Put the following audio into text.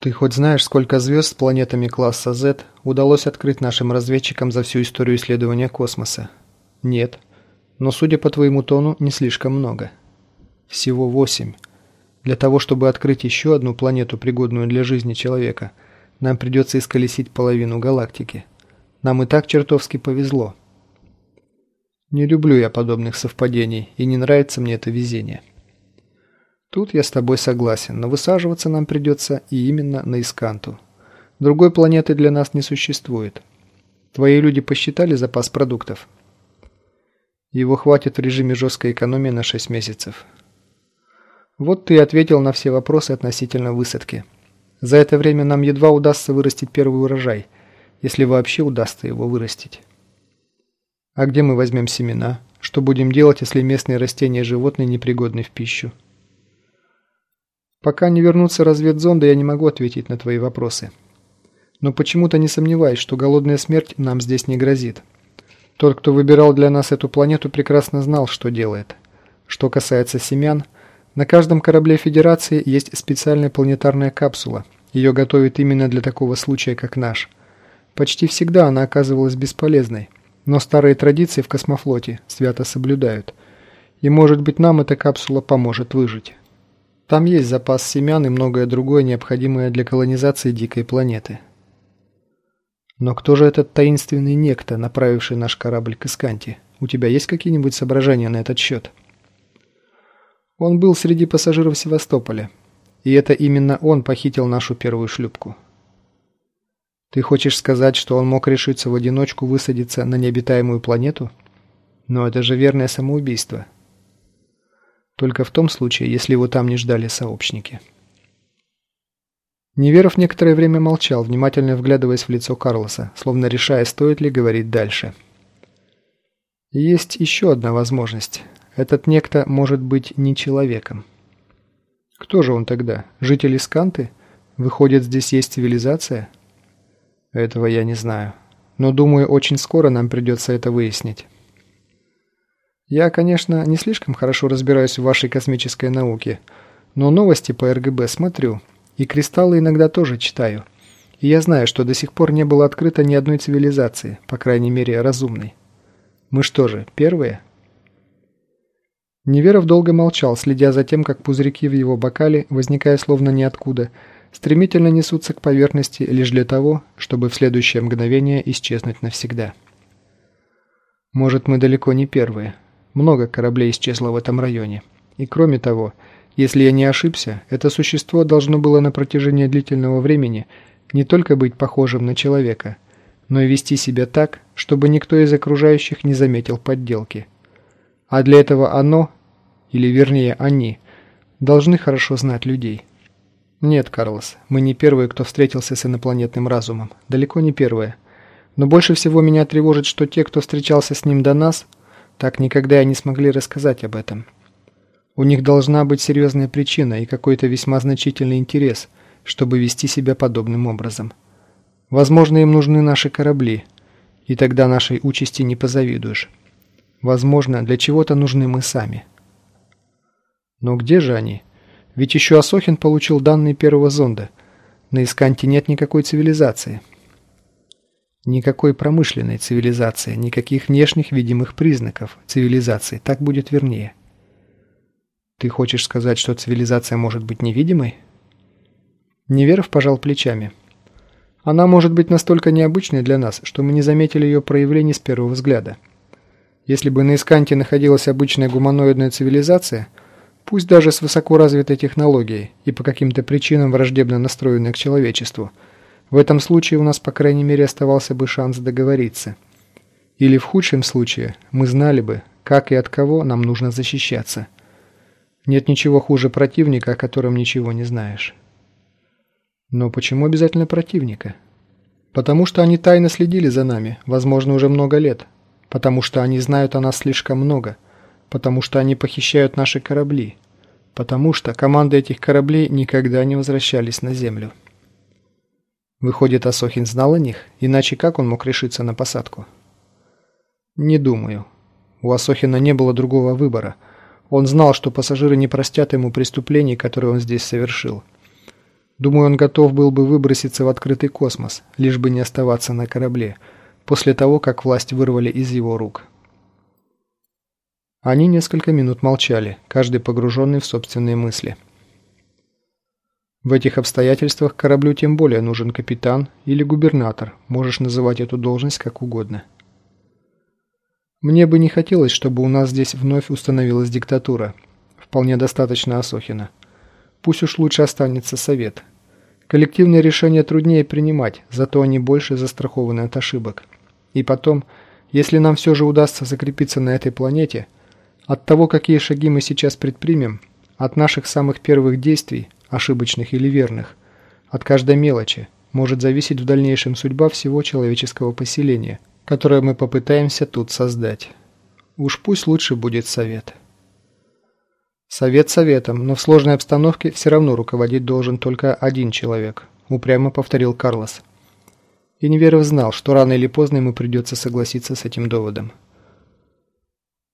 Ты хоть знаешь, сколько звезд с планетами класса Z удалось открыть нашим разведчикам за всю историю исследования космоса? Нет. Но, судя по твоему тону, не слишком много. Всего восемь. Для того, чтобы открыть еще одну планету, пригодную для жизни человека, нам придется исколесить половину галактики. Нам и так чертовски повезло. Не люблю я подобных совпадений, и не нравится мне это везение. Тут я с тобой согласен, но высаживаться нам придется и именно на Исканту. Другой планеты для нас не существует. Твои люди посчитали запас продуктов? Его хватит в режиме жесткой экономии на 6 месяцев. Вот ты ответил на все вопросы относительно высадки. За это время нам едва удастся вырастить первый урожай, если вообще удастся его вырастить. А где мы возьмем семена? Что будем делать, если местные растения и животные непригодны в пищу? Пока не вернутся разведзонды, я не могу ответить на твои вопросы. Но почему-то не сомневаюсь, что голодная смерть нам здесь не грозит. Тот, кто выбирал для нас эту планету, прекрасно знал, что делает. Что касается семян – на каждом корабле Федерации есть специальная планетарная капсула. Ее готовят именно для такого случая, как наш. Почти всегда она оказывалась бесполезной, но старые традиции в космофлоте свято соблюдают. И может быть нам эта капсула поможет выжить. Там есть запас семян и многое другое, необходимое для колонизации дикой планеты. Но кто же этот таинственный некто, направивший наш корабль к Исканте? У тебя есть какие-нибудь соображения на этот счет? Он был среди пассажиров Севастополя, и это именно он похитил нашу первую шлюпку. Ты хочешь сказать, что он мог решиться в одиночку высадиться на необитаемую планету? Но это же верное самоубийство. Только в том случае, если его там не ждали сообщники. Неверов некоторое время молчал, внимательно вглядываясь в лицо Карлоса, словно решая, стоит ли говорить дальше. Есть еще одна возможность. Этот некто может быть не человеком. Кто же он тогда? Житель Исканты? Выходит, здесь есть цивилизация? Этого я не знаю. Но думаю, очень скоро нам придется это выяснить. Я, конечно, не слишком хорошо разбираюсь в вашей космической науке, но новости по РГБ смотрю, и кристаллы иногда тоже читаю. И я знаю, что до сих пор не было открыто ни одной цивилизации, по крайней мере, разумной. Мы что же, первые? Неверов долго молчал, следя за тем, как пузырьки в его бокале, возникая словно ниоткуда, стремительно несутся к поверхности лишь для того, чтобы в следующее мгновение исчезнуть навсегда. Может, мы далеко не первые. Много кораблей исчезло в этом районе. И кроме того, если я не ошибся, это существо должно было на протяжении длительного времени не только быть похожим на человека, но и вести себя так, чтобы никто из окружающих не заметил подделки. А для этого оно, или вернее они, должны хорошо знать людей. Нет, Карлос, мы не первые, кто встретился с инопланетным разумом. Далеко не первые. Но больше всего меня тревожит, что те, кто встречался с ним до нас, так никогда и не смогли рассказать об этом. У них должна быть серьезная причина и какой-то весьма значительный интерес, чтобы вести себя подобным образом. Возможно, им нужны наши корабли, и тогда нашей участи не позавидуешь. Возможно, для чего-то нужны мы сами. Но где же они? Ведь еще Асохин получил данные первого зонда. На Исканте нет никакой цивилизации. Никакой промышленной цивилизации, никаких внешних видимых признаков цивилизации, так будет вернее. Ты хочешь сказать, что цивилизация может быть невидимой? Неверов пожал плечами. Она может быть настолько необычной для нас, что мы не заметили ее проявлений с первого взгляда. Если бы на Исканте находилась обычная гуманоидная цивилизация, пусть даже с высоко развитой технологией и по каким-то причинам враждебно настроенной к человечеству, в этом случае у нас, по крайней мере, оставался бы шанс договориться. Или в худшем случае мы знали бы, как и от кого нам нужно защищаться. Нет ничего хуже противника, о котором ничего не знаешь. Но почему обязательно противника? Потому что они тайно следили за нами, возможно, уже много лет, потому что они знают о нас слишком много, потому что они похищают наши корабли, потому что команды этих кораблей никогда не возвращались на Землю. Выходит, Асохин знал о них, иначе как он мог решиться на посадку? Не думаю. У Асохина не было другого выбора. Он знал, что пассажиры не простят ему преступлений, которые он здесь совершил. Думаю, он готов был бы выброситься в открытый космос, лишь бы не оставаться на корабле, после того, как власть вырвали из его рук. Они несколько минут молчали, каждый погруженный в собственные мысли. В этих обстоятельствах кораблю тем более нужен капитан или губернатор, можешь называть эту должность как угодно. Мне бы не хотелось, чтобы у нас здесь вновь установилась диктатура. Вполне достаточно Асохина. Пусть уж лучше останется совет. Коллективные решения труднее принимать, зато они больше застрахованы от ошибок. И потом, если нам все же удастся закрепиться на этой планете, от того, какие шаги мы сейчас предпримем, от наших самых первых действий, ошибочных или верных, от каждой мелочи, может зависеть в дальнейшем судьба всего человеческого поселения, которое мы попытаемся тут создать. Уж пусть лучше будет совет. Совет советом, но в сложной обстановке все равно руководить должен только один человек, упрямо повторил Карлос. И Неверов знал, что рано или поздно ему придется согласиться с этим доводом.